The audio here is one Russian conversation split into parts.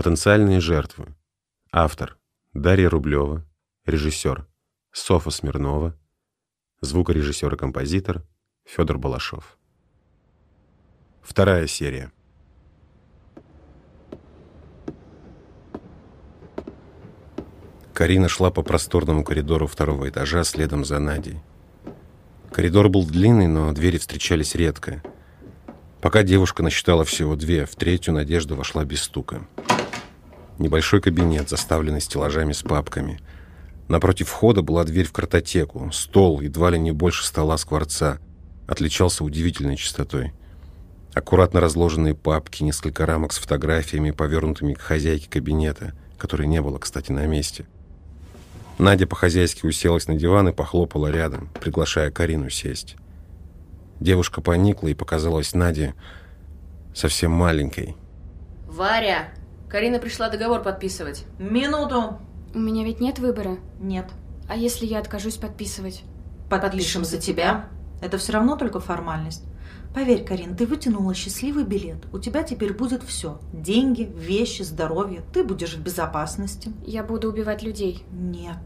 Потенциальные жертвы. Автор. Дарья Рублева. Режиссер. Софа Смирнова. Звукорежиссер и композитор. Федор Балашов. Вторая серия. Карина шла по просторному коридору второго этажа следом за Надей. Коридор был длинный, но двери встречались редко. Пока девушка насчитала всего две, в третью Надежда вошла без стука. Небольшой кабинет, заставленный стеллажами с папками. Напротив входа была дверь в картотеку. Стол, едва ли не больше стола скворца, отличался удивительной чистотой. Аккуратно разложенные папки, несколько рамок с фотографиями, повернутыми к хозяйке кабинета, которой не было, кстати, на месте. Надя по-хозяйски уселась на диван и похлопала рядом, приглашая Карину сесть. Девушка поникла и показалась Наде совсем маленькой. «Варя!» Карина пришла договор подписывать. Минуту. У меня ведь нет выбора. Нет. А если я откажусь подписывать? Подпишем за тебя. Это все равно только формальность. Поверь, Карин, ты вытянула счастливый билет. У тебя теперь будет все. Деньги, вещи, здоровье. Ты будешь в безопасности. Я буду убивать людей. Нет.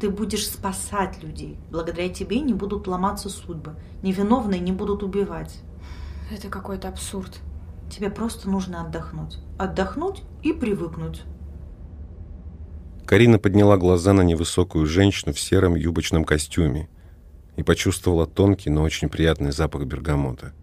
Ты будешь спасать людей. Благодаря тебе не будут ломаться судьбы. Невиновные не будут убивать. Это какой-то абсурд. Тебе просто нужно отдохнуть. Отдохнуть и привыкнуть. Карина подняла глаза на невысокую женщину в сером юбочном костюме и почувствовала тонкий, но очень приятный запах бергамота.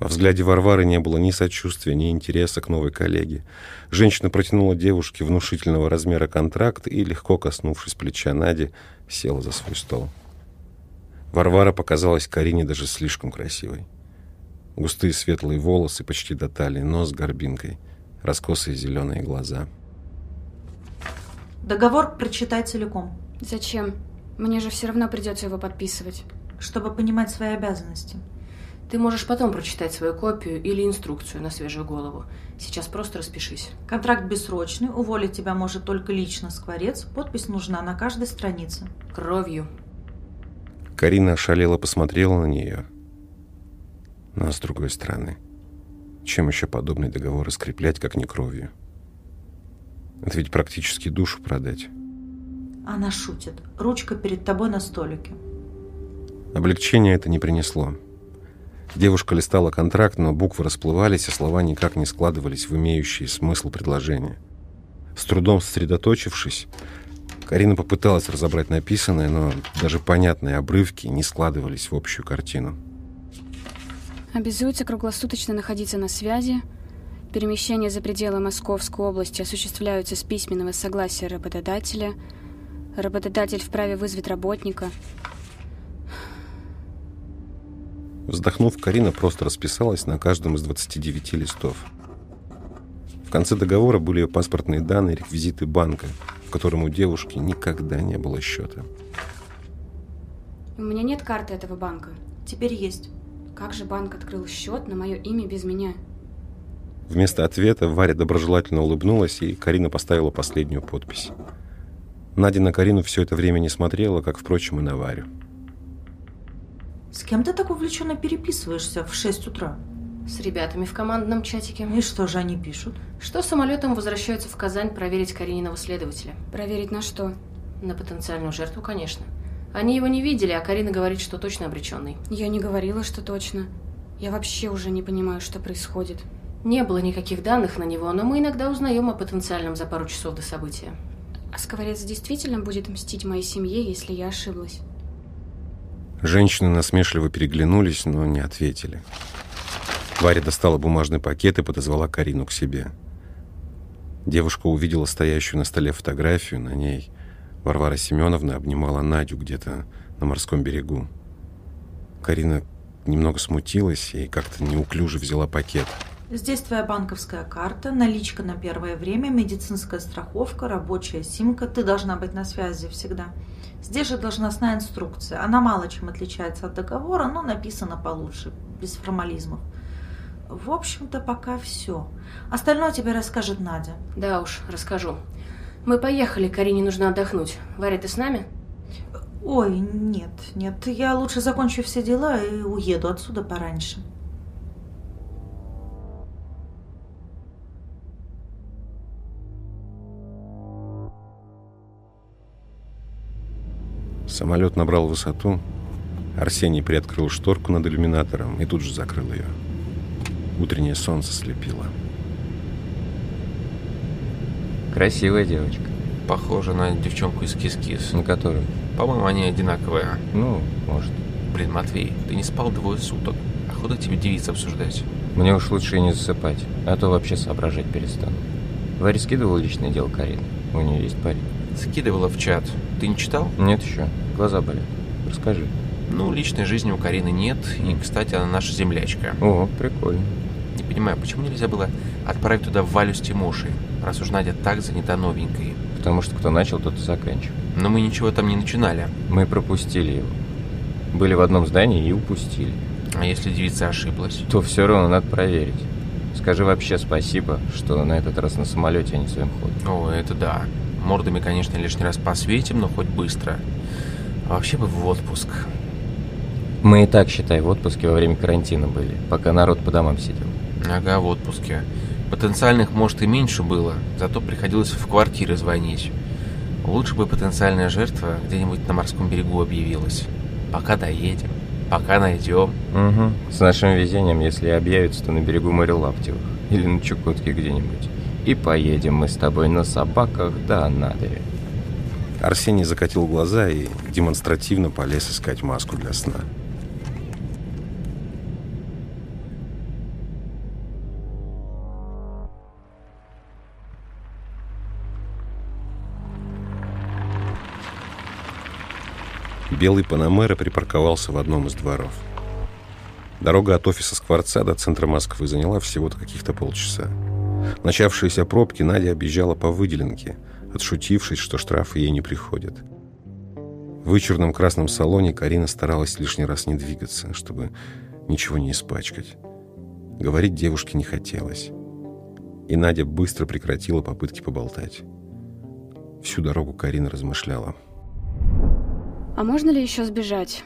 Во взгляде Варвары не было ни сочувствия, ни интереса к новой коллеге. Женщина протянула девушке внушительного размера контракт и, легко коснувшись плеча Нади, села за свой стол. Варвара показалась Карине даже слишком красивой. Густые светлые волосы почти до талии, нос с горбинкой, раскосые зеленые глаза. Договор прочитай целиком. Зачем? Мне же все равно придется его подписывать. Чтобы понимать свои обязанности. Ты можешь потом прочитать свою копию или инструкцию на свежую голову. Сейчас просто распишись. Контракт бессрочный, уволить тебя может только лично скворец. Подпись нужна на каждой странице. Кровью. Карина ошалела посмотрела на нее, но с другой стороны, чем еще подобный договор скреплять, как не кровью? Это ведь практически душу продать. Она шутит. Ручка перед тобой на столике. Облегчения это не принесло. Девушка листала контракт, но буквы расплывались, а слова никак не складывались в имеющий смысл предложения. С трудом сосредоточившись, Карина попыталась разобрать написанное, но даже понятные обрывки не складывались в общую картину. Обязуется круглосуточно находиться на связи. Перемещения за пределы Московской области осуществляются с письменного согласия работодателя. Работодатель вправе вызвать работника. Вздохнув, Карина просто расписалась на каждом из 29 листов. В конце договора были ее паспортные данные, реквизиты банка, в котором у девушки никогда не было счета. У меня нет карты этого банка. Теперь есть. Как же банк открыл счет на мое имя без меня? Вместо ответа Варя доброжелательно улыбнулась, и Карина поставила последнюю подпись. Надя на Карину все это время не смотрела, как, впрочем, и на Варю. С кем ты так увлеченно переписываешься в 6 утра? С ребятами в командном чатике. И что же они пишут? Что самолетом возвращаются в Казань проверить Карининого следователя. Проверить на что? На потенциальную жертву, конечно. Они его не видели, а Карина говорит, что точно обреченный. Я не говорила, что точно. Я вообще уже не понимаю, что происходит. Не было никаких данных на него, но мы иногда узнаем о потенциальном за пару часов до события. А Скворец действительно будет мстить моей семье, если я ошиблась? Женщины насмешливо переглянулись, но не ответили. Варя достала бумажный пакет и подозвала Карину к себе. Девушка увидела стоящую на столе фотографию. На ней Варвара Семеновна обнимала Надю где-то на морском берегу. Карина немного смутилась и как-то неуклюже взяла пакет. Здесь твоя банковская карта, наличка на первое время, медицинская страховка, рабочая симка. Ты должна быть на связи всегда. Здесь же должностная инструкция. Она мало чем отличается от договора, но написана получше, без формализмов. В общем-то, пока все. Остальное тебе расскажет Надя. Да уж, расскажу. Мы поехали, Карине нужно отдохнуть. Варя, ты с нами? Ой, нет, нет. Я лучше закончу все дела и уеду отсюда пораньше. Самолет набрал высоту. Арсений приоткрыл шторку над иллюминатором и тут же закрыл ее. Утреннее солнце слепило. Красивая девочка. Похожа на девчонку из Кис-Кис. На которую? По-моему, они одинаковые. Ну, может. Блин, Матвей, ты не спал двое суток. Охота тебе девиц обсуждать. Мне уж лучше и не засыпать, а то вообще соображать перестану. Варя скидывала личное дело Карины. У нее есть парень. Скидывала в чат. Ты не читал? Нет еще. Глаза болят. Расскажи. Ну, личной жизни у Карины нет. И, кстати, она наша землячка. О, прикольно. Не понимаю, почему нельзя было отправить туда Валю с Тимошей, раз уж Надя так занята новенькой? Потому что кто начал, тот и заканчивает. Но мы ничего там не начинали. Мы пропустили его. Были в одном здании и упустили. А если девица ошиблась? То все равно надо проверить. Скажи вообще спасибо, что на этот раз на самолете, а не своим ходом. О, это да. Мордами, конечно, лишний раз посветим, но хоть быстро. А вообще бы в отпуск. Мы и так, считай, в отпуске во время карантина были, пока народ по домам сидел. Ага, в отпуске. Потенциальных, может, и меньше было, зато приходилось в квартиры звонить. Лучше бы потенциальная жертва где-нибудь на морском берегу объявилась. Пока доедем, пока найдем. Угу. С нашим везением, если объявится, то на берегу моря Лаптевых. Или на Чукотке где-нибудь. И поедем мы с тобой на собаках до Анадыря. Арсений закатил глаза и демонстративно полез искать маску для сна. Белый Панамера припарковался в одном из дворов. Дорога от офиса Скворца до центра Москвы заняла всего-то каких-то полчаса. Начавшиеся пробки Надя объезжала по выделенке, отшутившись, что штрафы ей не приходят. В вычурном красном салоне Карина старалась лишний раз не двигаться, чтобы ничего не испачкать. Говорить девушке не хотелось. И Надя быстро прекратила попытки поболтать. Всю дорогу Карина размышляла – а можно ли еще сбежать?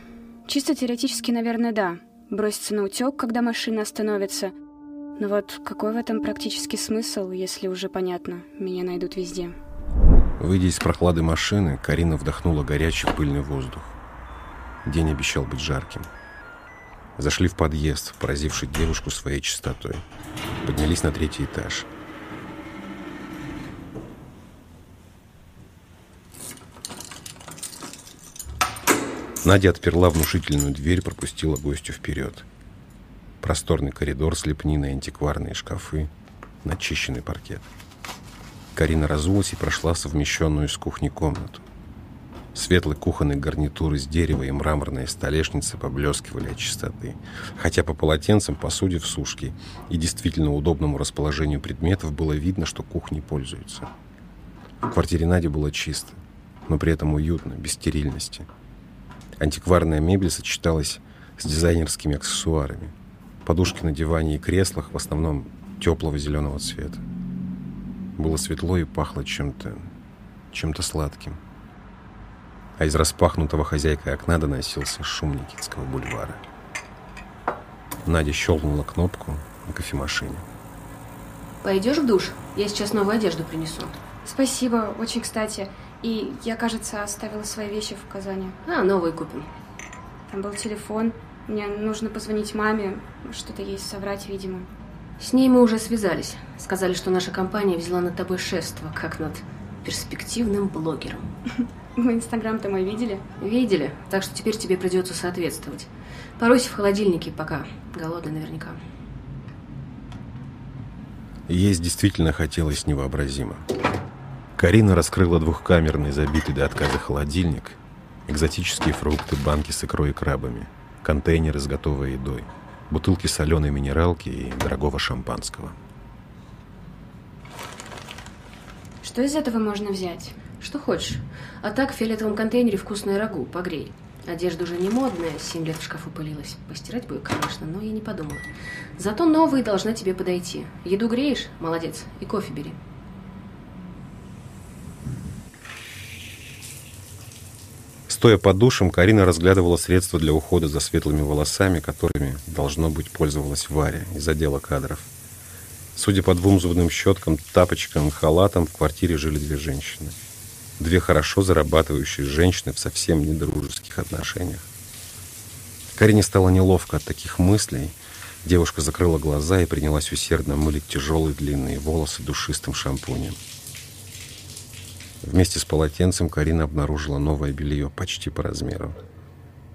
Чисто теоретически, наверное, да. Броситься на утек, когда машина остановится. Но вот какой в этом практический смысл, если уже понятно, меня найдут везде? Выйдя из прохлады машины, Карина вдохнула горячий пыльный воздух. День обещал быть жарким. Зашли в подъезд, поразивший девушку своей чистотой. Поднялись на третий этаж. Надя отперла внушительную дверь, пропустила гостю вперед. Просторный коридор с лепниной, антикварные шкафы, начищенный паркет. Карина разулась и прошла совмещенную с кухней комнату. Светлый кухонный гарнитур из дерева и мраморная столешница поблескивали от чистоты. Хотя по полотенцам, посуде в сушке и действительно удобному расположению предметов было видно, что кухней пользуются. В квартире Нади было чисто, но при этом уютно, без стерильности – Антикварная мебель сочеталась с дизайнерскими аксессуарами. Подушки на диване и креслах в основном теплого зеленого цвета. Было светло и пахло чем-то... чем-то сладким. А из распахнутого хозяйкой окна доносился шум Никитского бульвара. Надя щелкнула кнопку на кофемашине. Пойдешь в душ? Я сейчас новую одежду принесу. Спасибо, очень кстати. И я, кажется, оставила свои вещи в Казани. А, новые купим. Там был телефон. Мне нужно позвонить маме. Что-то ей соврать, видимо. С ней мы уже связались. Сказали, что наша компания взяла над тобой шефство, как над перспективным блогером. Вы Инстаграм-то мой видели? Видели. Так что теперь тебе придется соответствовать. Поройся в холодильнике, пока. Голодный наверняка. Есть действительно хотелось невообразимо. Карина раскрыла двухкамерный, забитый до отказа холодильник, экзотические фрукты, банки с икрой и крабами, контейнеры с готовой едой, бутылки соленой минералки и дорогого шампанского. Что из этого можно взять? Что хочешь. А так в фиолетовом контейнере вкусное рагу, погрей. Одежда уже не модная, семь лет в шкафу пылилась. Постирать бы, конечно, но я не подумала. Зато новые должна тебе подойти. Еду греешь? Молодец. И кофе бери. Стоя под душем, Карина разглядывала средства для ухода за светлыми волосами, которыми, должно быть, пользовалась Варя из отдела кадров. Судя по двум зубным щеткам, тапочкам и халатам, в квартире жили две женщины. Две хорошо зарабатывающие женщины в совсем недружеских отношениях. Карине стало неловко от таких мыслей. Девушка закрыла глаза и принялась усердно мылить тяжелые длинные волосы душистым шампунем. Вместе с полотенцем Карина обнаружила новое белье почти по размеру.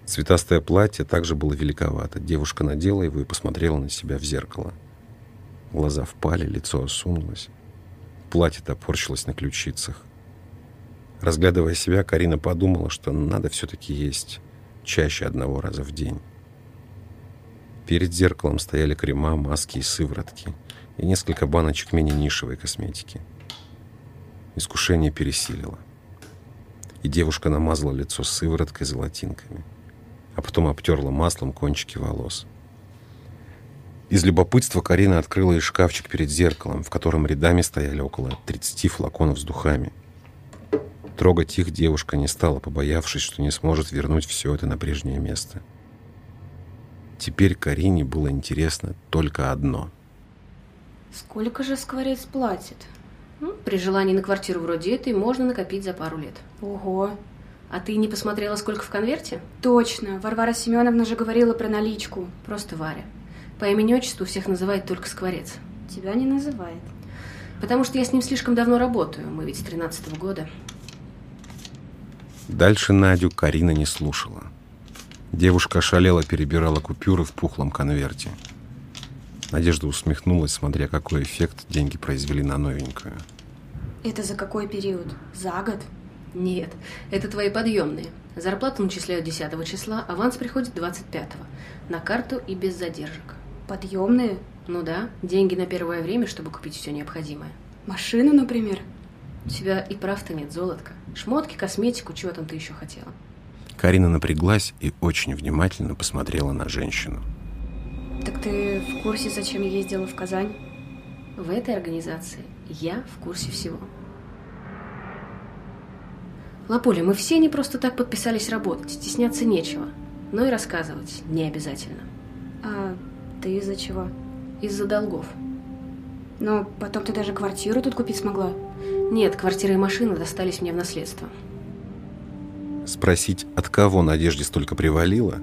Цветастое платье также было великовато. Девушка надела его и посмотрела на себя в зеркало. Глаза впали, лицо осунулось. Платье топорщилось на ключицах. Разглядывая себя, Карина подумала, что надо все-таки есть чаще одного раза в день. Перед зеркалом стояли крема, маски и сыворотки, и несколько баночек мини-нишевой косметики. Искушение пересилило. И девушка намазала лицо сывороткой золотинками, а потом обтерла маслом кончики волос. Из любопытства Карина открыла и шкафчик перед зеркалом, в котором рядами стояли около 30 флаконов с духами. Трогать их девушка не стала, побоявшись, что не сможет вернуть все это на прежнее место. Теперь Карине было интересно только одно. Сколько же скворец платит? Ну, при желании на квартиру вроде этой можно накопить за пару лет. Ого. А ты не посмотрела, сколько в конверте? Точно. Варвара Семеновна же говорила про наличку. Просто Варя. По имени-отчеству всех называет только скворец. Тебя не называет. Потому что я с ним слишком давно работаю. Мы ведь с тринадцатого года. Дальше Надю Карина не слушала. Девушка ошалела, перебирала купюры в пухлом конверте. Надежда усмехнулась, смотря какой эффект деньги произвели на новенькую. Это за какой период? За год? Нет, это твои подъемные. Зарплату начисляют 10 числа, аванс приходит 25-го. На карту и без задержек. Подъемные? Ну да, деньги на первое время, чтобы купить все необходимое. Машину, например? У тебя и прав-то нет, золотко. Шмотки, косметику, чего там ты еще хотела? Карина напряглась и очень внимательно посмотрела на женщину. Ты в курсе, зачем я ездила в Казань? В этой организации я в курсе всего. Лапуля, мы все не просто так подписались работать, стесняться нечего. Но и рассказывать не обязательно. А ты из-за чего? Из-за долгов. Но потом ты даже квартиру тут купить смогла. Нет, квартира и машина достались мне в наследство. Спросить, от кого Надежде столько привалило,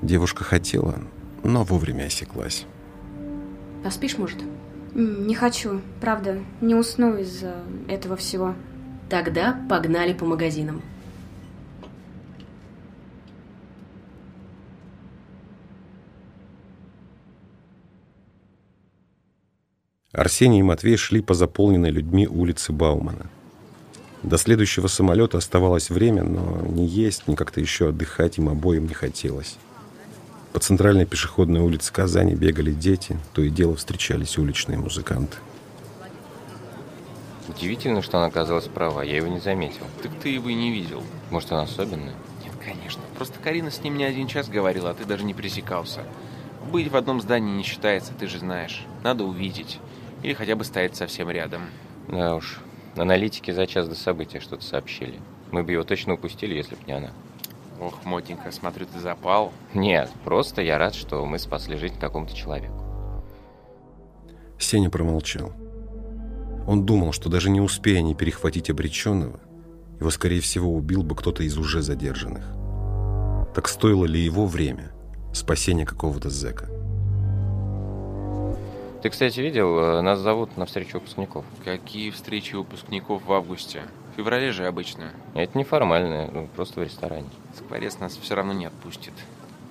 девушка хотела, но вовремя осеклась. Поспишь, может? Не хочу, правда. Не усну из-за этого всего. Тогда погнали по магазинам. Арсений и Матвей шли по заполненной людьми улице Баумана. До следующего самолета оставалось время, но ни есть, ни как-то еще отдыхать им обоим не хотелось. По центральной пешеходной улице Казани бегали дети, то и дело встречались уличные музыканты. Удивительно, что она оказалась права, я его не заметил. Так ты его и не видел. Может, она особенная? Нет, конечно. Просто Карина с ним не один час говорила, а ты даже не пресекался. Быть в одном здании не считается, ты же знаешь. Надо увидеть. Или хотя бы стоять совсем рядом. Да уж. Аналитики за час до события что-то сообщили. Мы бы его точно упустили, если б не она. Ох, мотенька, смотрю, ты запал. Нет, просто я рад, что мы спасли жизнь какому-то человеку. Сеня промолчал. Он думал, что даже не успея не перехватить обреченного, его, скорее всего, убил бы кто-то из уже задержанных. Так стоило ли его время спасения какого-то зэка? Ты, кстати, видел, э, нас зовут на встречу выпускников. Какие встречи выпускников в августе? В феврале же обычно. Это неформальное, ну, просто в ресторане. Скворец нас все равно не отпустит.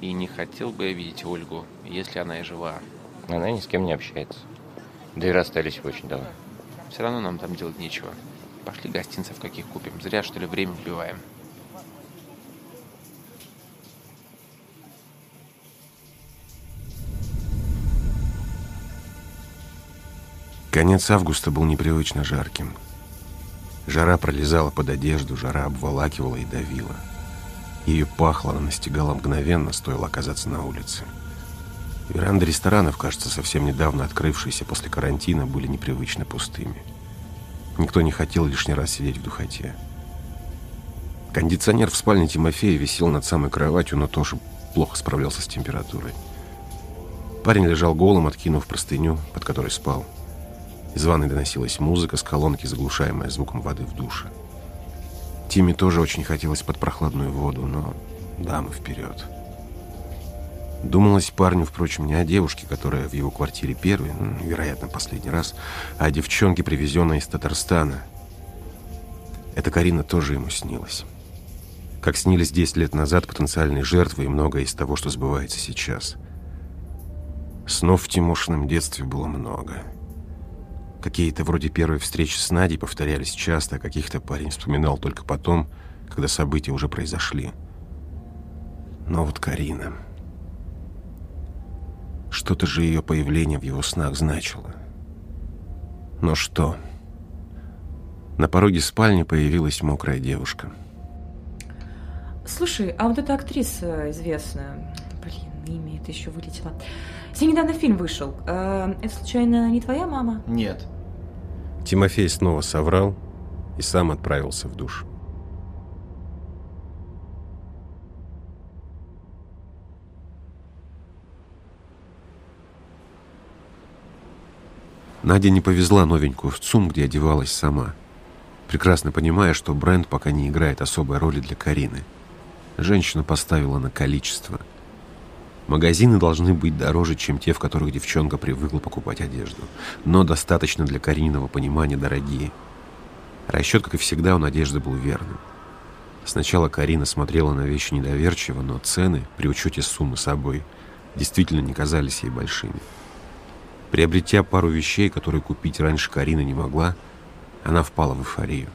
И не хотел бы я видеть Ольгу, если она и жива. Она ни с кем не общается. Да и расстались очень давно. Все равно нам там делать нечего. Пошли гостинцев каких купим. Зря, что ли, время убиваем. Конец августа был непривычно жарким. Жара пролезала под одежду, жара обволакивала и давила. Ее пахло, она настигала мгновенно, стоило оказаться на улице. Веранды ресторанов, кажется, совсем недавно открывшиеся после карантина, были непривычно пустыми. Никто не хотел лишний раз сидеть в духоте. Кондиционер в спальне Тимофея висел над самой кроватью, но тоже плохо справлялся с температурой. Парень лежал голым, откинув простыню, под которой спал. Из ванной доносилась музыка с колонки, заглушаемая звуком воды в душе. Тиме тоже очень хотелось под прохладную воду, но дамы вперед. Думалось парню, впрочем, не о девушке, которая в его квартире первый, ну, вероятно, последний раз, а о девчонке, привезенной из Татарстана. Эта Карина тоже ему снилась. Как снились 10 лет назад потенциальные жертвы и многое из того, что сбывается сейчас. Снов в Тимошином детстве было много. Какие-то вроде первой встречи с Надей повторялись часто, а каких-то парень вспоминал только потом, когда события уже произошли. Но вот Карина... Что-то же ее появление в его снах значило. Но что? На пороге спальни появилась мокрая девушка. Слушай, а вот эта актриса известная, блин, имя это еще вылетело. С ней недавно фильм вышел. Э, это случайно не твоя мама? Нет. Тимофей снова соврал и сам отправился в душ. Надя не повезла новенькую в ЦУМ, где одевалась сама, прекрасно понимая, что бренд пока не играет особой роли для Карины. Женщина поставила на количество. Магазины должны быть дороже, чем те, в которых девчонка привыкла покупать одежду, но достаточно для Карининого понимания дорогие. Расчет, как и всегда, у Надежды был верным. Сначала Карина смотрела на вещи недоверчиво, но цены, при учете суммы собой, действительно не казались ей большими. Приобретя пару вещей, которые купить раньше Карина не могла, она впала в эйфорию.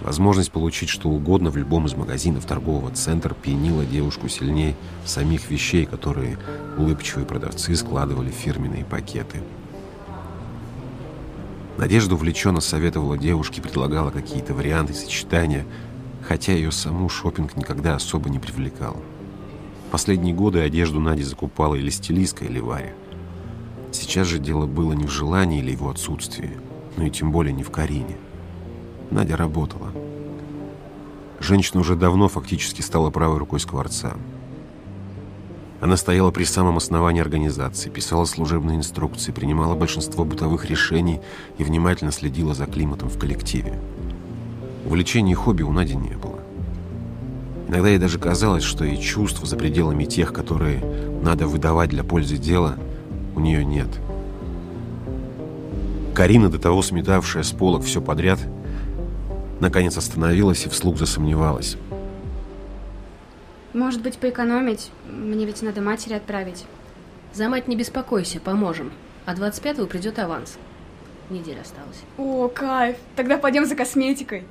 Возможность получить что угодно в любом из магазинов торгового центра пьянила девушку сильнее самих вещей, которые улыбчивые продавцы складывали в фирменные пакеты. Надежда увлеченно советовала девушке, предлагала какие-то варианты сочетания, хотя ее саму шопинг никогда особо не привлекал. Последние годы одежду Надя закупала или стилистка, или Варя. Сейчас же дело было не в желании или его отсутствии, но и тем более не в Карине. Надя работала. Женщина уже давно фактически стала правой рукой Скворца. Она стояла при самом основании организации, писала служебные инструкции, принимала большинство бытовых решений и внимательно следила за климатом в коллективе. Увлечений и хобби у Нади не было. Иногда ей даже казалось, что и чувств за пределами тех, которые надо выдавать для пользы дела – у нее нет. Карина, до того сметавшая с полок все подряд, наконец остановилась и вслух засомневалась. Может быть, поэкономить? Мне ведь надо матери отправить. За мать не беспокойся, поможем. А 25-го придет аванс. Неделя осталась. О, кайф! Тогда пойдем за косметикой.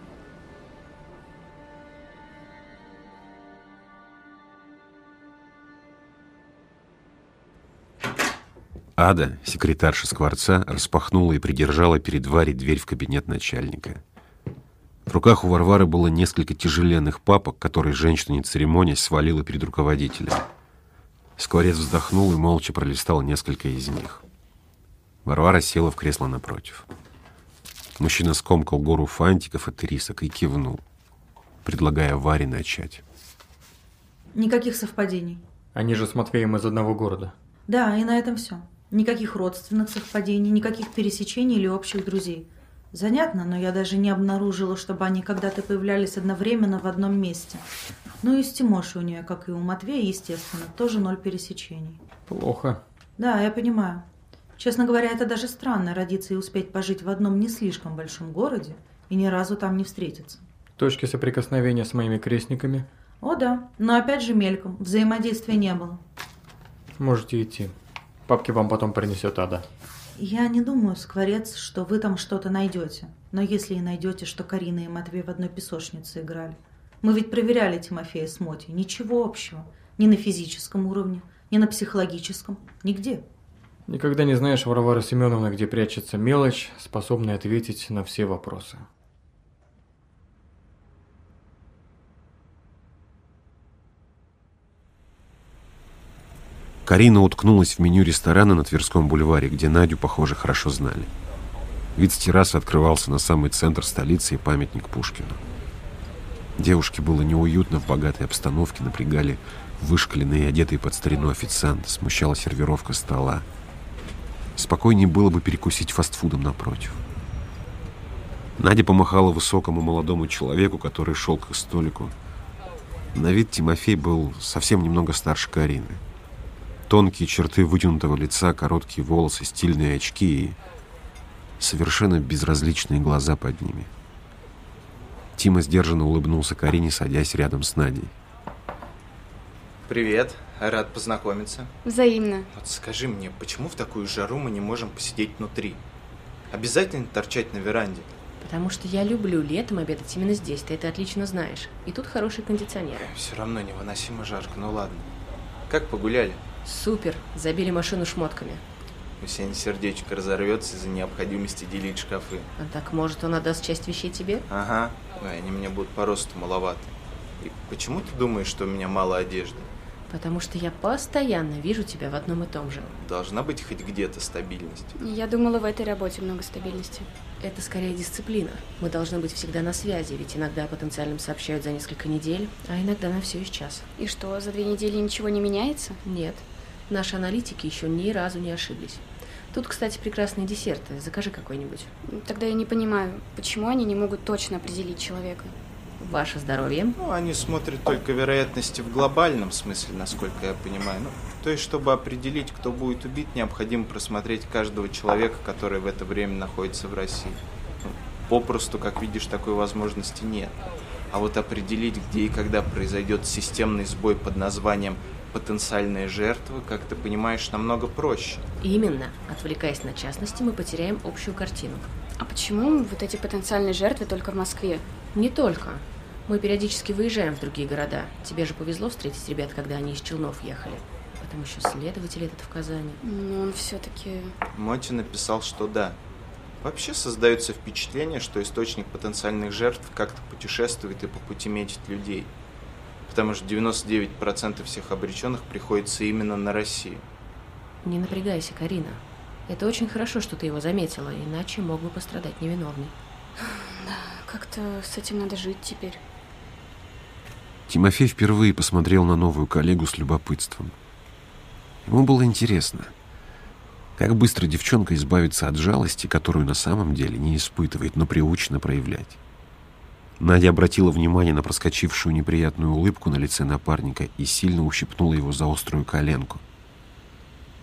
Ада, секретарша Скворца, распахнула и придержала перед Варей дверь в кабинет начальника. В руках у Варвары было несколько тяжеленных папок, которые женщина, не церемонясь, свалила перед руководителем. Скворец вздохнул и молча пролистал несколько из них. Варвара села в кресло напротив. Мужчина скомкал гору фантиков от рисок и кивнул, предлагая Варе начать. Никаких совпадений. Они же с Матвеем из одного города. Да, и на этом все. Никаких родственных совпадений, никаких пересечений или общих друзей. Занятно, но я даже не обнаружила, чтобы они когда-то появлялись одновременно в одном месте. Ну и с Тимошей у нее, как и у Матвея, естественно, тоже ноль пересечений. Плохо. Да, я понимаю. Честно говоря, это даже странно, родиться и успеть пожить в одном не слишком большом городе и ни разу там не встретиться. Точки соприкосновения с моими крестниками? О да, но опять же мельком, взаимодействия не было. Можете идти. Папки вам потом принесет Ада. Я не думаю, Скворец, что вы там что-то найдете. Но если и найдете, что Карина и Матвей в одной песочнице играли. Мы ведь проверяли Тимофея с Моти. Ничего общего. Ни на физическом уровне, ни на психологическом. Нигде. Никогда не знаешь, Варвара Семеновна, где прячется мелочь, способная ответить на все вопросы. Карина уткнулась в меню ресторана на Тверском бульваре, где Надю, похоже, хорошо знали. Вид с террасы открывался на самый центр столицы и памятник Пушкину. Девушке было неуютно в богатой обстановке, напрягали вышкаленные и одетые под старину официанты, смущала сервировка стола. Спокойнее было бы перекусить фастфудом напротив. Надя помахала высокому молодому человеку, который шел к их столику. На вид Тимофей был совсем немного старше Карины. Тонкие черты вытянутого лица, короткие волосы, стильные очки и совершенно безразличные глаза под ними. Тима сдержанно улыбнулся Карине, садясь рядом с Надей. Привет, рад познакомиться. Взаимно. Вот скажи мне, почему в такую жару мы не можем посидеть внутри? Обязательно торчать на веранде? Потому что я люблю летом обедать именно здесь, ты это отлично знаешь. И тут хорошие кондиционеры. Все равно невыносимо жарко, ну ладно. Как погуляли? Супер, забили машину шмотками. У Сени сердечко разорвется из-за необходимости делить шкафы. А так, может, он отдаст часть вещей тебе? Ага, Ой, они мне будут по росту маловаты. И почему ты думаешь, что у меня мало одежды? Потому что я постоянно вижу тебя в одном и том же. Должна быть хоть где-то стабильность. Я думала, в этой работе много стабильности. Это скорее дисциплина. Мы должны быть всегда на связи, ведь иногда потенциальным сообщают за несколько недель, а иногда на все из час. И что, за две недели ничего не меняется? Нет, наши аналитики еще ни разу не ошиблись. Тут, кстати, прекрасные десерты. Закажи какой-нибудь. Тогда я не понимаю, почему они не могут точно определить человека. Ваше здоровье. Ну, они смотрят только вероятности в глобальном смысле, насколько я понимаю. Ну, то есть, чтобы определить, кто будет убит, необходимо просмотреть каждого человека, который в это время находится в России. Ну, попросту, как видишь, такой возможности нет. А вот определить, где и когда произойдет системный сбой под названием потенциальные жертвы, как ты понимаешь, намного проще. Именно. Отвлекаясь на частности, мы потеряем общую картину. А почему вот эти потенциальные жертвы только в Москве? Не только. Мы периодически выезжаем в другие города. Тебе же повезло встретить ребят, когда они из Челнов ехали. Потом еще следователь этот в Казани. Но он все-таки... Моти написал, что да. Вообще создается впечатление, что источник потенциальных жертв как-то путешествует и по пути метит людей. Потому что 99% всех обреченных приходится именно на Россию. Не напрягайся, Карина. Это очень хорошо, что ты его заметила, иначе мог бы пострадать невиновный. Да, как-то с этим надо жить теперь. Тимофей впервые посмотрел на новую коллегу с любопытством. Ему было интересно, как быстро девчонка избавится от жалости, которую на самом деле не испытывает, но приучена проявлять. Надя обратила внимание на проскочившую неприятную улыбку на лице напарника и сильно ущипнула его за острую коленку.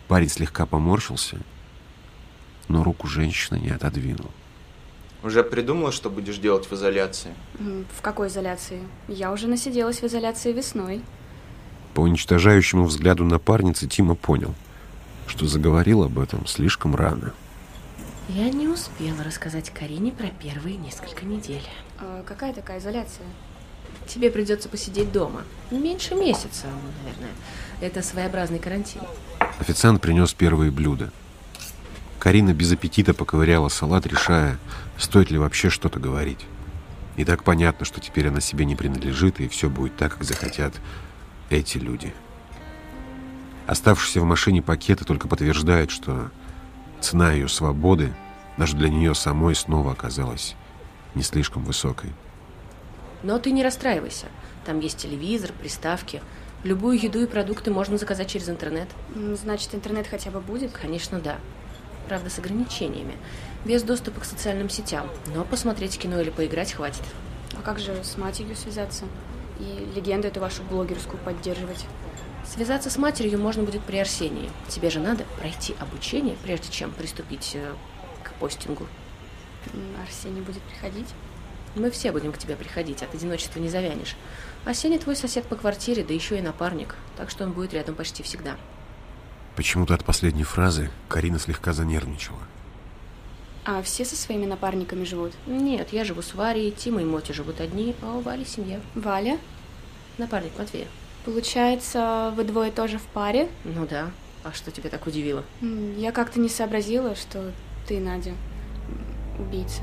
Парень слегка поморщился, но руку женщины не отодвинул. Уже придумала, что будешь делать в изоляции? В какой изоляции? Я уже насиделась в изоляции весной. По уничтожающему взгляду напарницы Тима понял, что заговорил об этом слишком рано. Я не успела рассказать Карине про первые несколько недель. А какая такая изоляция? Тебе придется посидеть дома. Меньше месяца, наверное. Это своеобразный карантин. Официант принес первые блюда. Карина без аппетита поковыряла салат, решая, стоит ли вообще что-то говорить. И так понятно, что теперь она себе не принадлежит, и все будет так, как захотят эти люди. Оставшиеся в машине пакеты только подтверждают, что цена ее свободы даже для нее самой снова оказалась не слишком высокой. Но ты не расстраивайся. Там есть телевизор, приставки. Любую еду и продукты можно заказать через интернет. Значит, интернет хотя бы будет? Конечно, да. Правда, с ограничениями. Без доступа к социальным сетям. Но посмотреть кино или поиграть хватит. А как же с матерью связаться? И легенду эту вашу блогерскую поддерживать? Связаться с матерью можно будет при Арсении. Тебе же надо пройти обучение, прежде чем приступить э, к постингу. Арсений будет приходить? Мы все будем к тебе приходить, от одиночества не завянешь. Арсений твой сосед по квартире, да еще и напарник, так что он будет рядом почти всегда. Почему-то от последней фразы Карина слегка занервничала. А все со своими напарниками живут? Нет, я живу с Варей, Тима и Моти живут одни, а у Вали семья. Валя? Напарник Матвея. Получается, вы двое тоже в паре? Ну да. А что тебя так удивило? Я как-то не сообразила, что ты, Надя, убийца.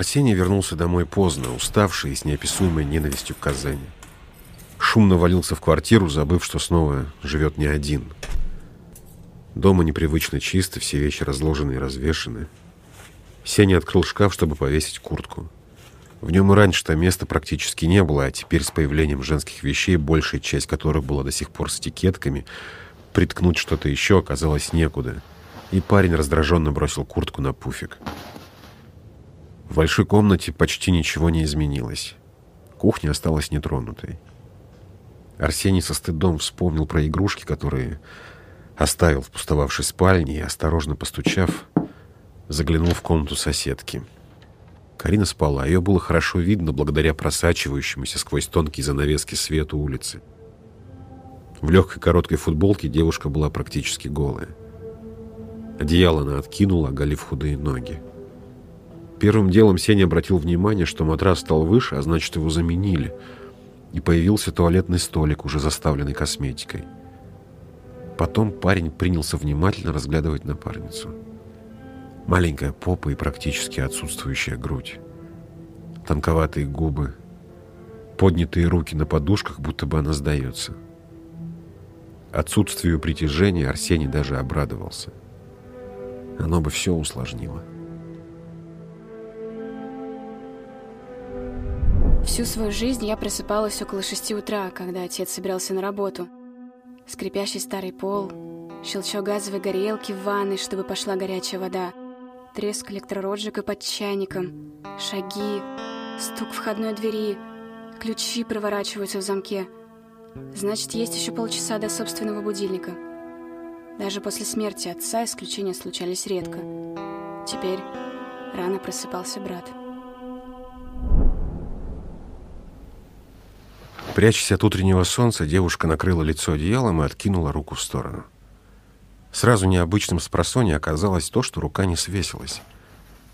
Арсений вернулся домой поздно, уставший и с неописуемой ненавистью к Казани. Шумно валился в квартиру, забыв, что снова живет не один. Дома непривычно чисто, все вещи разложены и развешаны. Сеня открыл шкаф, чтобы повесить куртку. В нем и раньше-то места практически не было, а теперь с появлением женских вещей, большая часть которых была до сих пор с этикетками, приткнуть что-то еще оказалось некуда. И парень раздраженно бросил куртку на пуфик. В большой комнате почти ничего не изменилось. Кухня осталась нетронутой. Арсений со стыдом вспомнил про игрушки, которые оставил в пустовавшей спальне и, осторожно постучав, заглянул в комнату соседки. Карина спала, ее было хорошо видно благодаря просачивающемуся сквозь тонкие занавески свету улицы. В легкой короткой футболке девушка была практически голая. Одеяло она откинула, оголив худые ноги. Первым делом Сеня обратил внимание, что матрас стал выше, а значит его заменили – и появился туалетный столик, уже заставленный косметикой. Потом парень принялся внимательно разглядывать напарницу. Маленькая попа и практически отсутствующая грудь. Тонковатые губы, поднятые руки на подушках, будто бы она сдается. Отсутствию притяжения Арсений даже обрадовался. Оно бы все усложнило. Всю свою жизнь я просыпалась около шести утра, когда отец собирался на работу. Скрипящий старый пол, щелчок газовой горелки в ванной, чтобы пошла горячая вода, треск электророджика под чайником, шаги, стук входной двери, ключи проворачиваются в замке. Значит, есть еще полчаса до собственного будильника. Даже после смерти отца исключения случались редко. Теперь рано просыпался брат. Прячась от утреннего солнца, девушка накрыла лицо одеялом и откинула руку в сторону. Сразу необычным с просони оказалось то, что рука не свесилась.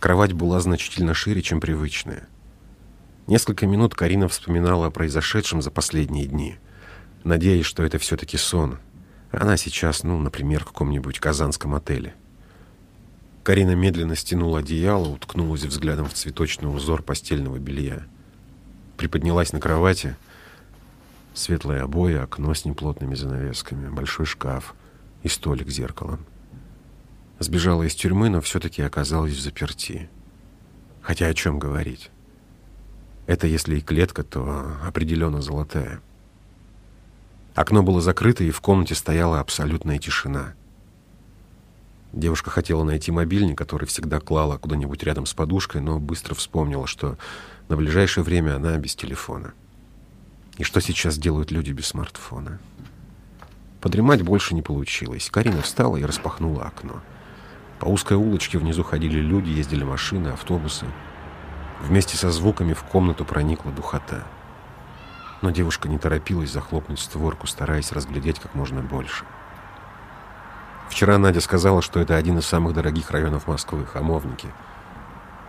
Кровать была значительно шире, чем привычная. Несколько минут Карина вспоминала о произошедшем за последние дни, надеясь, что это все-таки сон. Она сейчас, ну, например, в каком-нибудь казанском отеле. Карина медленно стянула одеяло, уткнулась взглядом в цветочный узор постельного белья. Приподнялась на кровати — Светлые обои, окно с неплотными занавесками, большой шкаф и столик с зеркалом. Сбежала из тюрьмы, но все-таки оказалась в заперти. Хотя о чем говорить? Это если и клетка, то определенно золотая. Окно было закрыто, и в комнате стояла абсолютная тишина. Девушка хотела найти мобильник, который всегда клала куда-нибудь рядом с подушкой, но быстро вспомнила, что на ближайшее время она без телефона. И что сейчас делают люди без смартфона? Подремать больше не получилось. Карина встала и распахнула окно. По узкой улочке внизу ходили люди, ездили машины, автобусы. Вместе со звуками в комнату проникла духота. Но девушка не торопилась захлопнуть створку, стараясь разглядеть как можно больше. Вчера Надя сказала, что это один из самых дорогих районов Москвы, Хамовники.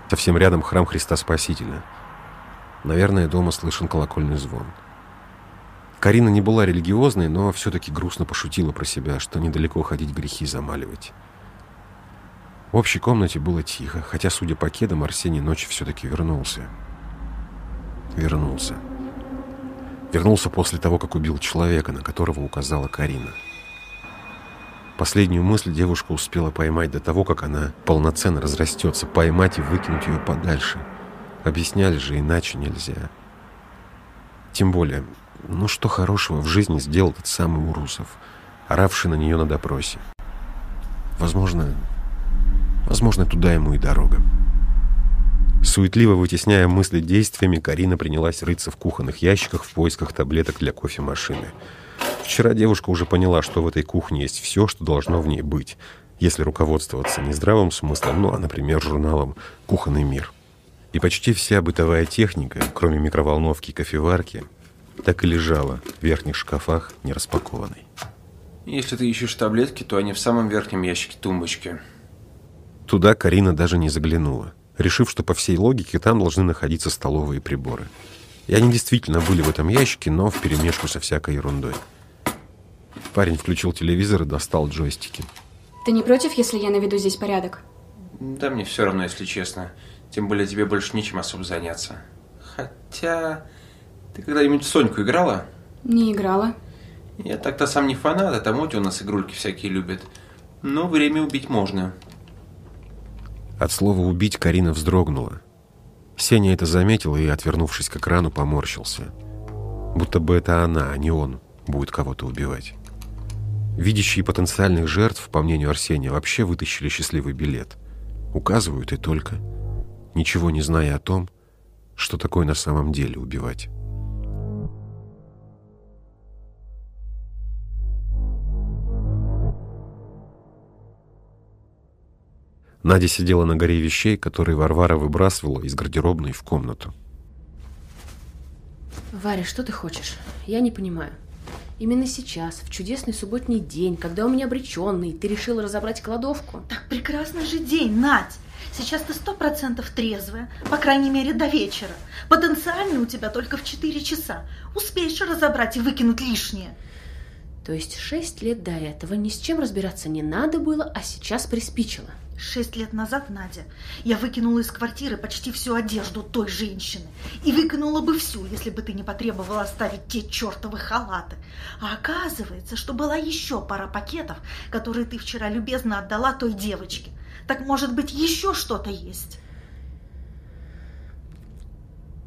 Совсем рядом храм Христа Спасителя. Наверное, дома слышен колокольный звон. Карина не была религиозной, но все-таки грустно пошутила про себя, что недалеко ходить грехи замаливать. В общей комнате было тихо, хотя, судя по кедам, Арсений ночью все-таки вернулся. Вернулся. Вернулся после того, как убил человека, на которого указала Карина. Последнюю мысль девушка успела поймать до того, как она полноценно разрастется, поймать и выкинуть ее подальше. Объясняли же, иначе нельзя. Тем более, ну что хорошего в жизни сделал этот самый Урусов, оравший на нее на допросе? Возможно, возможно, туда ему и дорога. Суетливо вытесняя мысли действиями, Карина принялась рыться в кухонных ящиках в поисках таблеток для кофемашины. Вчера девушка уже поняла, что в этой кухне есть все, что должно в ней быть, если руководствоваться не здравым смыслом, ну, а, например, журналом «Кухонный мир». И почти вся бытовая техника, кроме микроволновки и кофеварки, так и лежала в верхних шкафах нераспакованной. Если ты ищешь таблетки, то они в самом верхнем ящике тумбочки. Туда Карина даже не заглянула, решив, что по всей логике там должны находиться столовые приборы. И они действительно были в этом ящике, но вперемешку со всякой ерундой. Парень включил телевизор и достал джойстики. Ты не против, если я наведу здесь порядок? Да мне все равно, если честно. Тем более тебе больше нечем особо заняться. Хотя... Ты когда-нибудь Соньку играла? Не играла. Я так-то сам не фанат, а там у нас игрульки всякие любят. Но время убить можно. От слова «убить» Карина вздрогнула. Сеня это заметил и, отвернувшись к экрану, поморщился. Будто бы это она, а не он, будет кого-то убивать. Видящие потенциальных жертв, по мнению Арсения, вообще вытащили счастливый билет. Указывают и только, ничего не зная о том, что такое на самом деле убивать. Надя сидела на горе вещей, которые Варвара выбрасывала из гардеробной в комнату. Варя, что ты хочешь? Я не понимаю. Именно сейчас, в чудесный субботний день, когда у меня обреченный, ты решила разобрать кладовку? Так прекрасный же день, Надь! Сейчас ты сто процентов трезвая, по крайней мере до вечера. Потенциально у тебя только в четыре часа. Успеешь разобрать и выкинуть лишнее. То есть шесть лет до этого ни с чем разбираться не надо было, а сейчас приспичило. Шесть лет назад, Надя, я выкинула из квартиры почти всю одежду той женщины. И выкинула бы всю, если бы ты не потребовала оставить те чертовы халаты. А оказывается, что была еще пара пакетов, которые ты вчера любезно отдала той девочке. Так, может быть, еще что-то есть?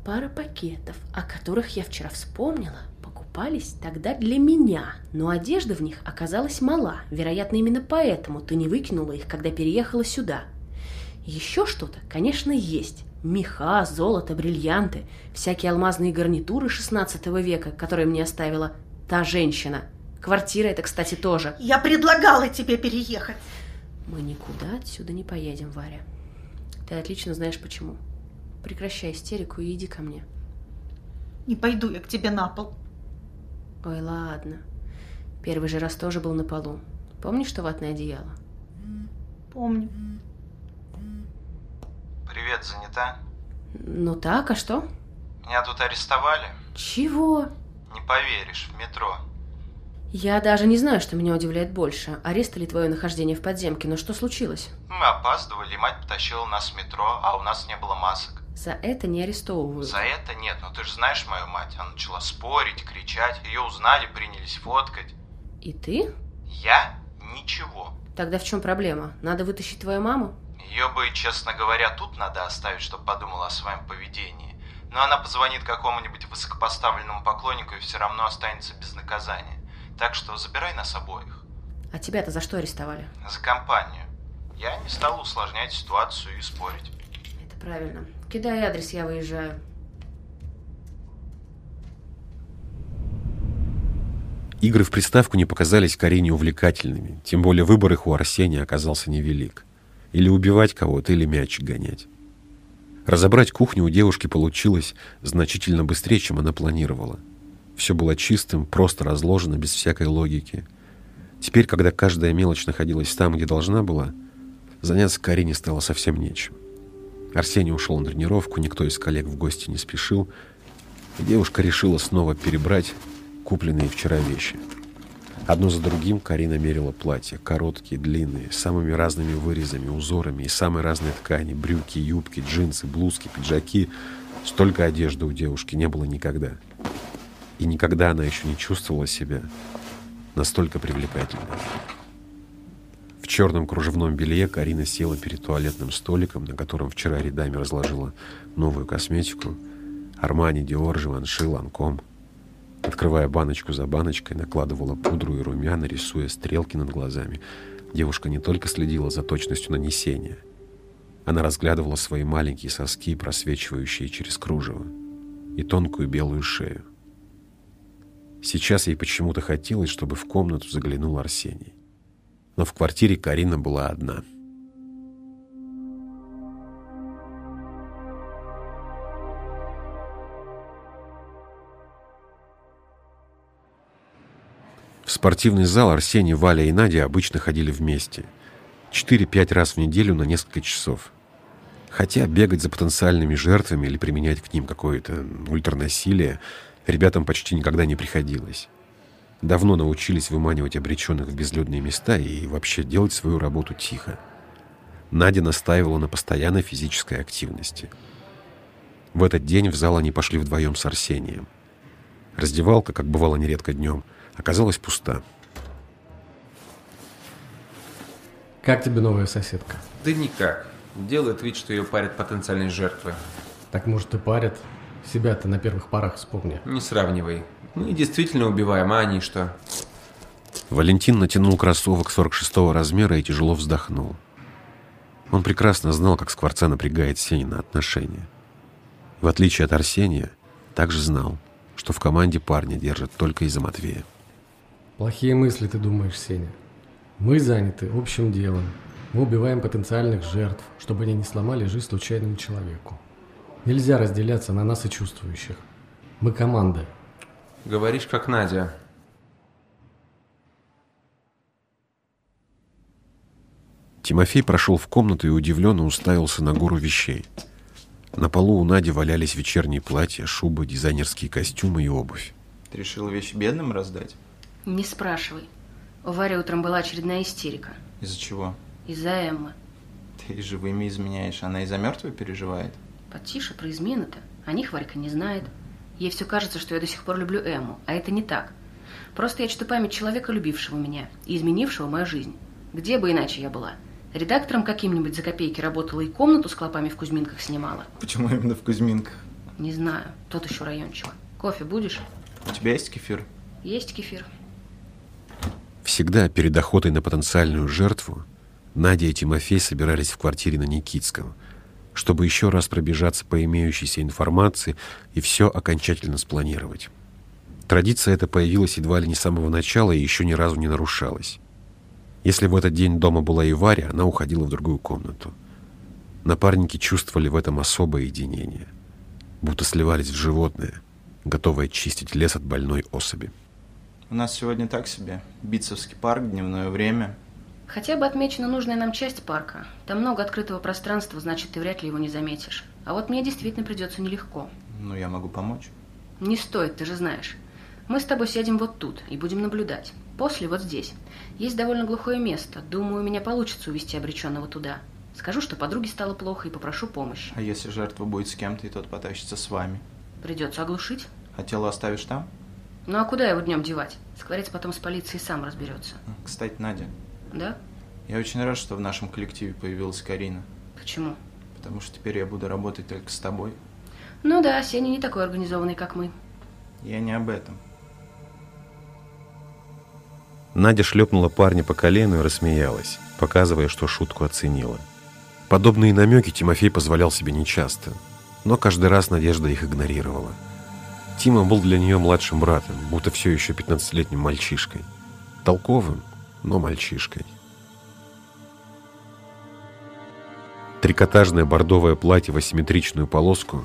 Пара пакетов, о которых я вчера вспомнила, покупались тогда для меня, но одежда в них оказалась мала. Вероятно, именно поэтому ты не выкинула их, когда переехала сюда. Еще что-то, конечно, есть. Меха, золото, бриллианты, всякие алмазные гарнитуры 16 века, которые мне оставила та женщина. Квартира это, кстати, тоже. Я предлагала тебе переехать. Мы никуда отсюда не поедем, Варя. Ты отлично знаешь почему. Прекращай истерику и иди ко мне. Не пойду я к тебе на пол. Ой, ладно. Первый же раз тоже был на полу. Помнишь, что ватное одеяло? Помню. Привет, занята? Ну так, а что? Меня тут арестовали. Чего? Не поверишь, в метро. Я даже не знаю, что меня удивляет больше. Арест или твое нахождение в подземке, но что случилось? Мы опаздывали, мать потащила нас в метро, а у нас не было масок. За это не арестовывают. За это нет, но ты же знаешь мою мать. Она начала спорить, кричать. Ее узнали, принялись фоткать. И ты? Я? Ничего. Тогда в чем проблема? Надо вытащить твою маму? Ее бы, честно говоря, тут надо оставить, чтобы подумала о своем поведении. Но она позвонит какому-нибудь высокопоставленному поклоннику и все равно останется без наказания. Так что забирай нас обоих. А тебя-то за что арестовали? За компанию. Я не стал усложнять ситуацию и спорить. Правильно. Кидай адрес, я выезжаю. Игры в приставку не показались Карине увлекательными, тем более выбор их у Арсения оказался невелик. Или убивать кого-то, или мячик гонять. Разобрать кухню у девушки получилось значительно быстрее, чем она планировала. Все было чистым, просто разложено, без всякой логики. Теперь, когда каждая мелочь находилась там, где должна была, заняться Карине стало совсем нечем. Арсений ушел на тренировку, никто из коллег в гости не спешил, и девушка решила снова перебрать купленные вчера вещи. Одно за другим Карина мерила платья, короткие, длинные, с самыми разными вырезами, узорами и самой разной ткани, брюки, юбки, джинсы, блузки, пиджаки. Столько одежды у девушки не было никогда. И никогда она еще не чувствовала себя настолько привлекательной. Черном кружевном белье Карина села перед туалетным столиком, на котором вчера рядами разложила новую косметику. Армани, Диор, Живанши, Ланком. Открывая баночку за баночкой, накладывала пудру и румяна, рисуя стрелки над глазами. Девушка не только следила за точностью нанесения. Она разглядывала свои маленькие соски, просвечивающие через кружево, и тонкую белую шею. Сейчас ей почему-то хотелось, чтобы в комнату заглянул Арсений. Но в квартире Карина была одна. В спортивный зал Арсений, Валя и Надя обычно ходили вместе. 4-5 раз в неделю на несколько часов. Хотя бегать за потенциальными жертвами или применять к ним какое-то ультранасилие ребятам почти никогда не приходилось. Давно научились выманивать обреченных в безлюдные места и вообще делать свою работу тихо. Надя настаивала на постоянной физической активности. В этот день в зал они пошли вдвоем с Арсением. Раздевалка, как бывало нередко днем, оказалась пуста. Как тебе новая соседка? Да никак. Делает вид, что ее парят потенциальные жертвы. Так может и парят. Себя-то на первых порах вспомни. Не сравнивай. Мы действительно убиваем, а они что? Валентин натянул кроссовок 46 размера и тяжело вздохнул. Он прекрасно знал, как Скворца напрягает Сенина отношения. В отличие от Арсения, также знал, что в команде парня держат только из-за Матвея. Плохие мысли ты думаешь, Сеня. Мы заняты общим делом. Мы убиваем потенциальных жертв, чтобы они не сломали жизнь случайному человеку. Нельзя разделяться на нас и чувствующих. Мы команда. Говоришь, как Надя. Тимофей прошел в комнату и удивленно уставился на гору вещей. На полу у Нади валялись вечерние платья, шубы, дизайнерские костюмы и обувь. Ты решила вещи бедным раздать? Не спрашивай. У Вари утром была очередная истерика. Из-за чего? Из-за Эммы. Ты живыми изменяешь, она из-за мертвой переживает? Потише про измены-то. О них Варька не знает. Ей все кажется, что я до сих пор люблю Эмму, а это не так. Просто я чту память человека, любившего меня и изменившего мою жизнь. Где бы иначе я была? Редактором каким-нибудь за копейки работала и комнату с клопами в Кузьминках снимала. Почему именно в Кузьминках? Не знаю, тот еще райончик. Кофе будешь? У тебя есть кефир? Есть кефир. Всегда перед охотой на потенциальную жертву Надя и Тимофей собирались в квартире на Никитском, чтобы еще раз пробежаться по имеющейся информации и все окончательно спланировать. Традиция эта появилась едва ли не с самого начала и еще ни разу не нарушалась. Если в этот день дома была и Варя, она уходила в другую комнату. Напарники чувствовали в этом особое единение, будто сливались в животное, готовое чистить лес от больной особи. У нас сегодня так себе. Битцевский парк, дневное время. Хотя бы отмечена нужная нам часть парка. Там много открытого пространства, значит, ты вряд ли его не заметишь. А вот мне действительно придется нелегко. Ну, я могу помочь. Не стоит, ты же знаешь. Мы с тобой сядем вот тут и будем наблюдать. После вот здесь. Есть довольно глухое место. Думаю, у меня получится увести обреченного туда. Скажу, что подруге стало плохо и попрошу помощи. А если жертва будет с кем-то, и тот потащится с вами? Придется оглушить. А тело оставишь там? Ну а куда его днем девать? Скворец потом с полицией сам разберется. Кстати, Надя. Да? Я очень рад, что в нашем коллективе появилась Карина. Почему? Потому что теперь я буду работать только с тобой. Ну да, Сеня не такой организованный, как мы. Я не об этом. Надя шлепнула парня по колену и рассмеялась, показывая, что шутку оценила. Подобные намеки Тимофей позволял себе нечасто, но каждый раз Надежда их игнорировала. Тима был для нее младшим братом, будто все еще 15-летним мальчишкой. Толковым, но мальчишкой. Трикотажное бордовое платье в асимметричную полоску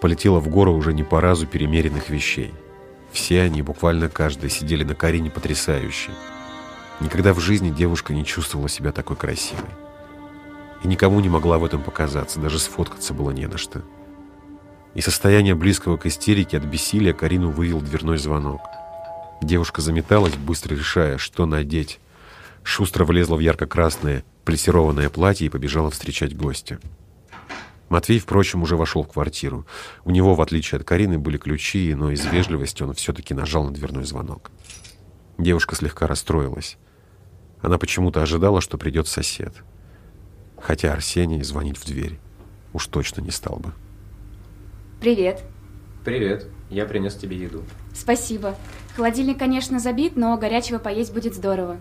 полетело в гору уже не по разу перемеренных вещей. Все они, буквально каждая, сидели на Карине потрясающе. Никогда в жизни девушка не чувствовала себя такой красивой. И никому не могла в этом показаться, даже сфоткаться было не на что. И состояние близкого к истерике от бессилия Карину вывел дверной звонок. Девушка заметалась, быстро решая, что надеть. Шустро влезла в ярко-красное плессированное платье и побежала встречать гостя. Матвей, впрочем, уже вошел в квартиру. У него, в отличие от Карины, были ключи, но из вежливости он все-таки нажал на дверной звонок. Девушка слегка расстроилась. Она почему-то ожидала, что придет сосед. Хотя Арсений звонить в дверь уж точно не стал бы. Привет. Привет. Я принес тебе еду. Спасибо. Холодильник, конечно, забит, но горячего поесть будет здорово.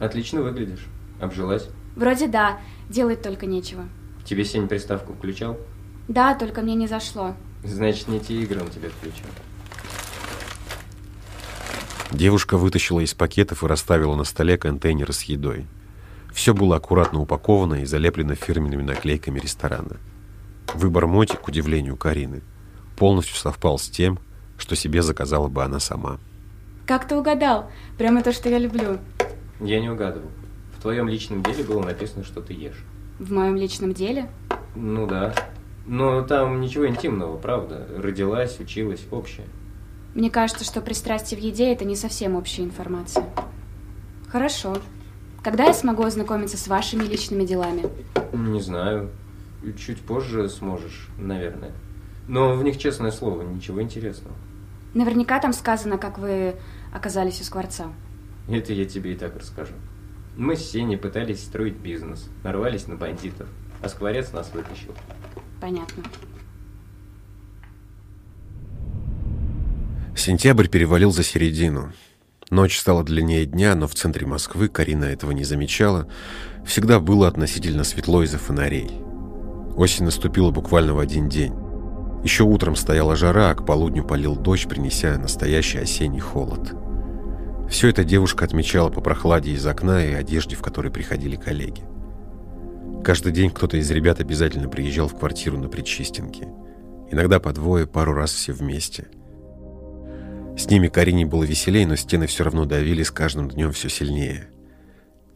Отлично выглядишь. Обжилась? Вроде да, делать только нечего. Тебе Сень приставку включал? Да, только мне не зашло. Значит, не те игры он тебе включил. Девушка вытащила из пакетов и расставила на столе контейнеры с едой. Все было аккуратно упаковано и залеплено фирменными наклейками ресторана. Выбор Моти, к удивлению Карины, полностью совпал с тем, что себе заказала бы она сама. Как ты угадал? Прямо то, что я люблю. Я не угадывал. В твоем личном деле было написано, что ты ешь. В моем личном деле? Ну да. Но там ничего интимного, правда. Родилась, училась, общее. Мне кажется, что пристрастие в еде – это не совсем общая информация. Хорошо. Когда я смогу ознакомиться с вашими личными делами? Не знаю. Чуть позже сможешь, наверное. Но в них, честное слово, ничего интересного. Наверняка там сказано, как вы оказались у Скворца. Это я тебе и так расскажу. Мы с Сеней пытались строить бизнес, нарвались на бандитов, а скворец нас вытащил. Понятно. Сентябрь перевалил за середину. Ночь стала длиннее дня, но в центре Москвы Карина этого не замечала. Всегда было относительно светло из-за фонарей. Осень наступила буквально в один день. Еще утром стояла жара, а к полудню полил дождь, принеся настоящий осенний холод. Все это девушка отмечала по прохладе из окна и одежде, в которой приходили коллеги. Каждый день кто-то из ребят обязательно приезжал в квартиру на Причистенке. Иногда по двое, пару раз все вместе. С ними Карине было веселей, но стены все равно давили с каждым днем все сильнее.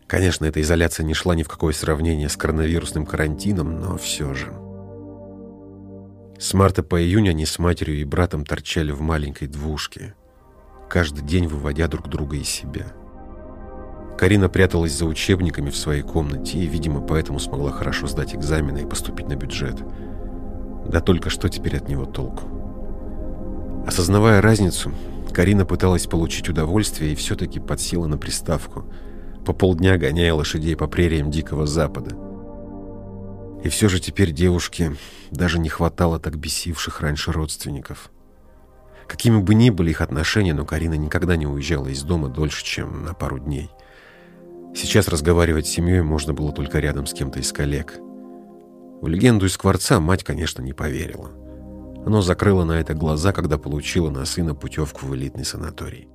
Конечно, эта изоляция не шла ни в какое сравнение с коронавирусным карантином, но все же. С марта по июнь они с матерью и братом торчали в маленькой двушке, каждый день выводя друг друга из себя. Карина пряталась за учебниками в своей комнате и, видимо, поэтому смогла хорошо сдать экзамены и поступить на бюджет. Да только что теперь от него толку? Осознавая разницу, Карина пыталась получить удовольствие и все-таки подсела на приставку, по полдня гоняя лошадей по прериям Дикого Запада. И все же теперь девушке даже не хватало так бесивших раньше родственников. Какими бы ни были их отношения, но Карина никогда не уезжала из дома дольше, чем на пару дней. Сейчас разговаривать с семьей можно было только рядом с кем-то из коллег. В легенду из Скворца мать, конечно, не поверила. Оно закрыло на это глаза, когда получила на сына путевку в элитный санаторий.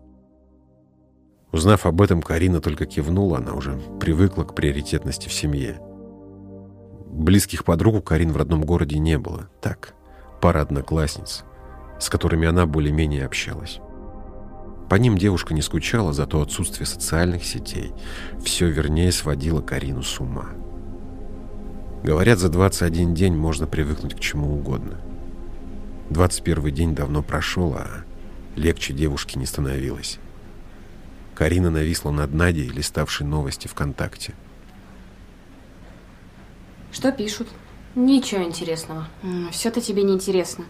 Узнав об этом, Карина только кивнула, она уже привыкла к приоритетности в семье. Близких подруг у Карин в родном городе не было. Так, пара одноклассниц, с которыми она более-менее общалась. По ним девушка не скучала, зато отсутствие социальных сетей все вернее сводило Карину с ума. Говорят, за 21 день можно привыкнуть к чему угодно – 21 день давно прошел, а легче девушке не становилось. Карина нависла над Надей, листавшей новости ВКонтакте. Что пишут? Ничего интересного. Все-то тебе не интересно.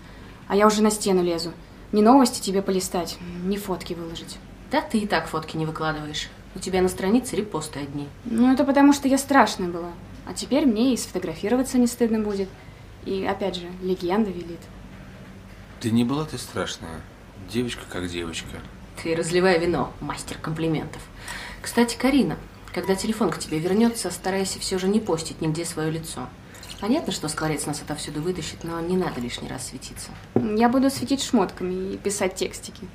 А я уже на стену лезу. Не новости тебе полистать, не фотки выложить. Да ты и так фотки не выкладываешь. У тебя на странице репосты одни. Ну, это потому, что я страшная была. А теперь мне и сфотографироваться не стыдно будет. И, опять же, легенда велит. Да не была ты страшная. Девочка как девочка. Ты разливай вино, мастер комплиментов. Кстати, Карина, когда телефон к тебе вернется, старайся все же не постить нигде свое лицо. Понятно, что скворец нас отовсюду вытащит, но не надо лишний раз светиться. Я буду светить шмотками и писать текстики.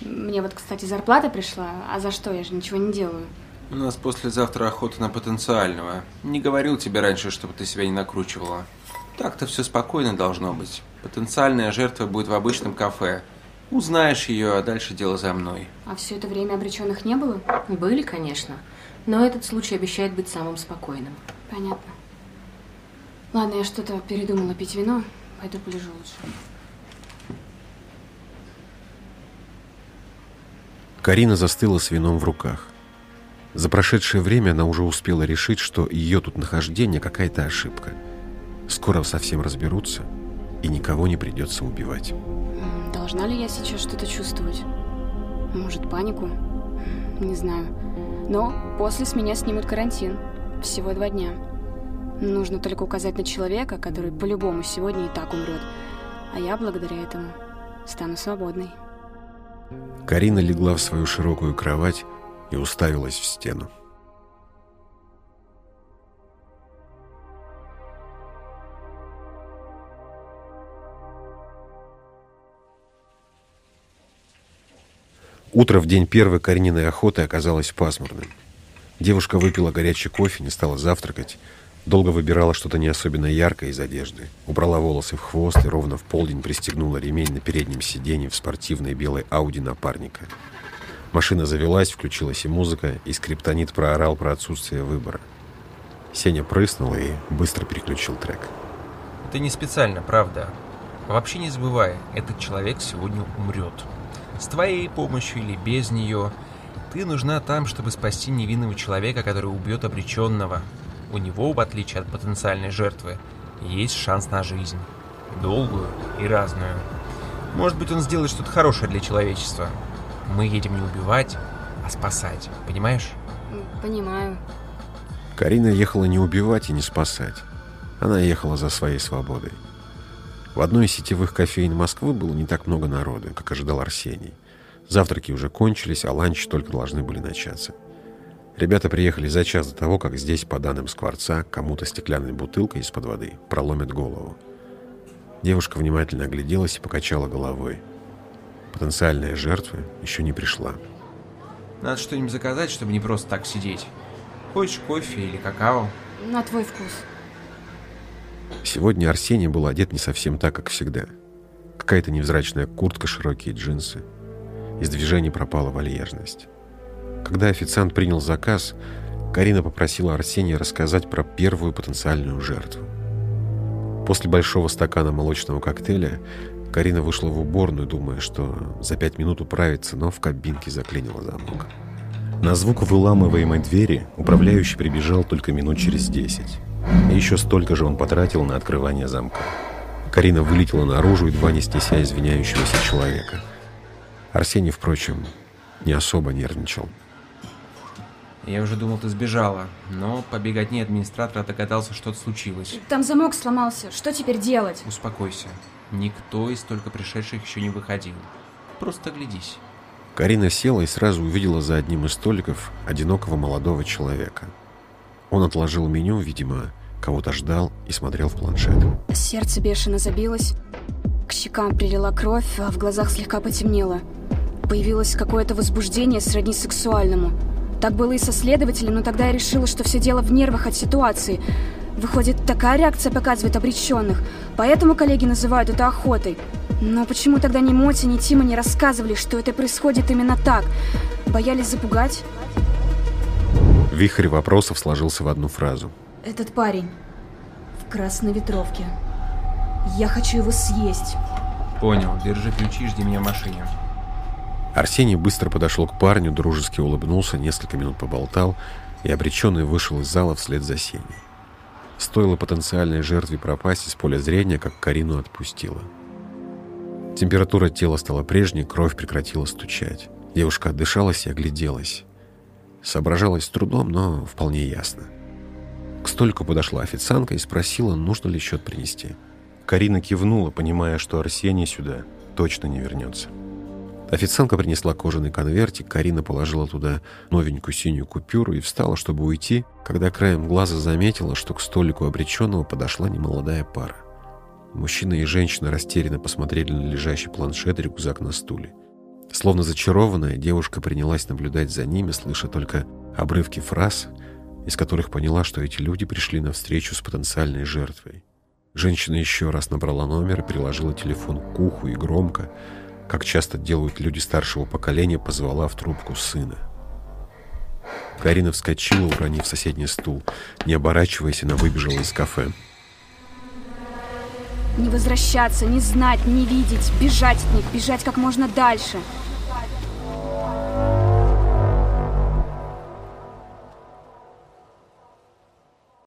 Мне вот, кстати, зарплата пришла, а за что? Я же ничего не делаю. У нас послезавтра охота на потенциального. Не говорил тебе раньше, чтобы ты себя не накручивала. Так-то все спокойно должно быть. Потенциальная жертва будет в обычном кафе. Узнаешь ее, а дальше дело за мной. А все это время обреченных не было? Были, конечно. Но этот случай обещает быть самым спокойным. Понятно. Ладно, я что-то передумала пить вино. Пойду полежу лучше. Карина застыла с вином в руках. За прошедшее время она уже успела решить, что ее тут нахождение какая-то ошибка – Скоро совсем разберутся, и никого не придется убивать. Должна ли я сейчас что-то чувствовать? Может, панику? Не знаю. Но после с меня снимут карантин. Всего два дня. Нужно только указать на человека, который по-любому сегодня и так умрет. А я благодаря этому стану свободной. Карина легла в свою широкую кровать и уставилась в стену. Утро в день первой Карининой охоты оказалось пасмурным. Девушка выпила горячий кофе, не стала завтракать. Долго выбирала что-то не особенно яркое из одежды. Убрала волосы в хвост и ровно в полдень пристегнула ремень на переднем сиденье в спортивной белой Ауди напарника. Машина завелась, включилась и музыка, и скриптонит проорал про отсутствие выбора. Сеня прыснул и быстро переключил трек. Это не специально, правда. Вообще не забывай, этот человек сегодня умрет. С твоей помощью или без нее. Ты нужна там, чтобы спасти невинного человека, который убьет обреченного. У него, в отличие от потенциальной жертвы, есть шанс на жизнь. Долгую и разную. Может быть, он сделает что-то хорошее для человечества. Мы едем не убивать, а спасать. Понимаешь? Понимаю. Карина ехала не убивать и не спасать. Она ехала за своей свободой. В одной из сетевых кофеин Москвы было не так много народу, как ожидал Арсений. Завтраки уже кончились, а ланч только должны были начаться. Ребята приехали за час до того, как здесь, по данным Скворца, кому-то стеклянной бутылкой из-под воды проломит голову. Девушка внимательно огляделась и покачала головой. Потенциальная жертва еще не пришла. Надо что-нибудь заказать, чтобы не просто так сидеть. Хочешь кофе или какао? На твой вкус. Сегодня Арсений был одет не совсем так, как всегда. Какая-то невзрачная куртка, широкие джинсы. Из движения пропала вальяжность. Когда официант принял заказ, Карина попросила Арсения рассказать про первую потенциальную жертву. После большого стакана молочного коктейля Карина вышла в уборную, думая, что за пять минут управится, но в кабинке заклинила замок. На звук выламываемой двери управляющий прибежал только минут через десять. И еще столько же он потратил на открывание замка. Карина вылетела наружу, едва не снеся извиняющегося человека. Арсений, впрочем, не особо нервничал. Я уже думал, ты сбежала, но по беготне администратора догадался, что-то случилось. Там замок сломался. Что теперь делать? Успокойся. Никто из только пришедших еще не выходил. Просто глядись. Карина села и сразу увидела за одним из столиков одинокого молодого человека. Он отложил меню, видимо, кого-то ждал и смотрел в планшет. Сердце бешено забилось. К щекам прилила кровь, а в глазах слегка потемнело. Появилось какое-то возбуждение сродни сексуальному. Так было и со следователем, но тогда я решила, что все дело в нервах от ситуации. Выходит, такая реакция показывает обреченных. Поэтому коллеги называют это охотой. Но почему тогда ни Моти, ни Тима не рассказывали, что это происходит именно так? Боялись запугать? Вихрь вопросов сложился в одну фразу. Этот парень в красной ветровке. Я хочу его съесть. Понял, держи ключи жди меня в машине. Арсений быстро подошел к парню, дружески улыбнулся, несколько минут поболтал и обреченный вышел из зала вслед за Сеней. Стоило потенциальной жертве пропасть из поля зрения, как Карину отпустила. Температура тела стала прежней, кровь прекратила стучать. Девушка отдышалась и огляделась. Соображалась с трудом, но вполне ясно. К столику подошла официантка и спросила, нужно ли счет принести. Карина кивнула, понимая, что Арсений сюда точно не вернется. Официантка принесла кожаный конвертик, Карина положила туда новенькую синюю купюру и встала, чтобы уйти, когда краем глаза заметила, что к столику обреченного подошла немолодая пара. Мужчина и женщина растерянно посмотрели на лежащий планшет и рюкзак на стуле. Словно зачарованная, девушка принялась наблюдать за ними, слыша только обрывки фраз, из которых поняла, что эти люди пришли на встречу с потенциальной жертвой. Женщина еще раз набрала номер и приложила телефон к уху и громко, как часто делают люди старшего поколения, позвала в трубку сына. Карина вскочила, уронив соседний стул. Не оборачиваясь, она выбежала из кафе. Не возвращаться, не знать, не видеть, бежать от них, бежать как можно дальше.